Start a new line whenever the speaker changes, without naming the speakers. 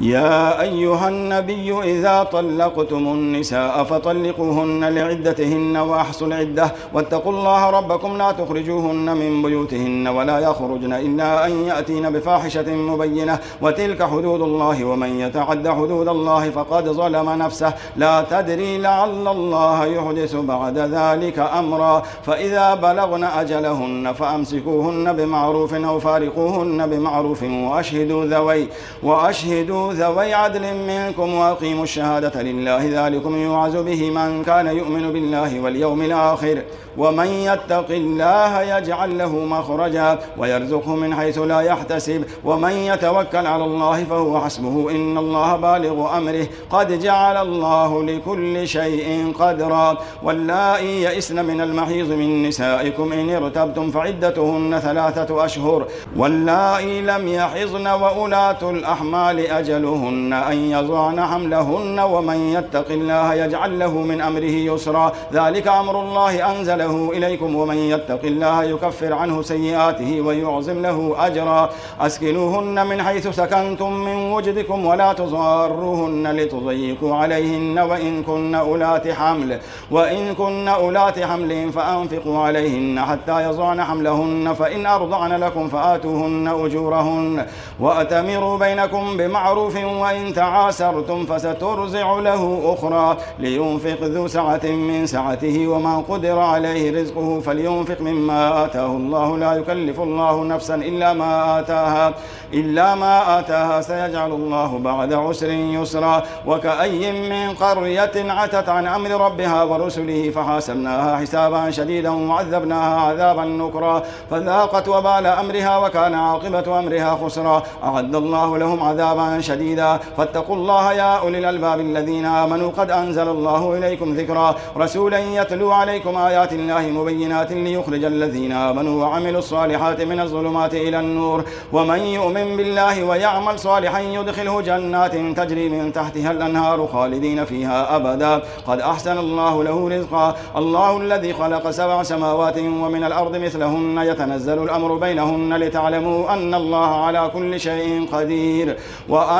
يا أيها النبي إذا طلقتم النساء فطلقوهن لعدتهن وأحصوا العدة واتقوا الله ربكم لا تخرجوهن من بيوتهن ولا يخرجن إلا أن يأتين بفاحشة مبينة وتلك حدود الله ومن يتعد حدود الله فقد ظلم نفسه لا تدري لعل الله يحدث بعد ذلك أمرا فإذا بلغن أجلهن فأمسكوهن بمعروف أو فارقوهن بمعروف وأشهدوا ذوي وأشهدوا ذوي عدل منكم وأقيموا الشهادة لله ذلكم يوعز به من كان يؤمن بالله واليوم الآخر ومن يتق الله يجعل له مخرجا ويرزقه من حيث لا يحتسب ومن يتوكل على الله فهو حسبه إن الله بالغ أمره قد جعل الله لكل شيء قدرا واللائي يئسن من المحيض من نسائكم إن ارتبتم فعدتهن ثلاثة أشهر واللائي لم يحضن وأولاة الأحمال أجل أمثالهن أن يضعن حملهن ومن يتق الله يجعل له من أمره يسرا ذلك أمر الله أنزله إليكم ومن يتق الله يكفر عنه سيئاته ويعظم له أجرا أسكنوهن من حيث سكنتم من وجدكم ولا تضاروهن لتضيقوا عليهن وإن كن أولات حمل وإن كن أولات حمل فأنفقوا عليهن حتى يضعن حملهن فإن أرضعن لكم فآتوهن أجورهن وأتمروا بينكم بمعروف معروف وإن تعاسرتم فسترزع له أخرى لينفق ذو سعة من سعته وما قدر عليه رزقه فلينفق مما آتاه الله لا يكلف الله نفسا إلا ما آتاها إلا ما آتاها سيجعل الله بعد عسر يسرا وكأي من قرية عتت عن أمر ربها ورسله فحاسبناها حسابا شديدا وعذبناها عذابا نكرا فذاقت وبال أمرها وكان عاقبة أمرها خسرا أعد الله لهم عذابا شديدا شديدا فاتقوا الله يا أولي الألباب الذين آمنوا قد أنزل الله إليكم ذكرا رسولا يتلو عليكم آيات الله مبينات ليخرج الذين آمنوا وعملوا الصالحات من الظلمات إلى النور ومن يؤمن بالله ويعمل صالحا يدخله جنات تجري من تحتها الأنهار خالدين فيها أبدا قد أحسن الله له رزقا الله الذي خلق سبع سماوات ومن الأرض مثلهن يتنزل الأمر بينهن لتعلموا أن الله على كل شيء قدير وأن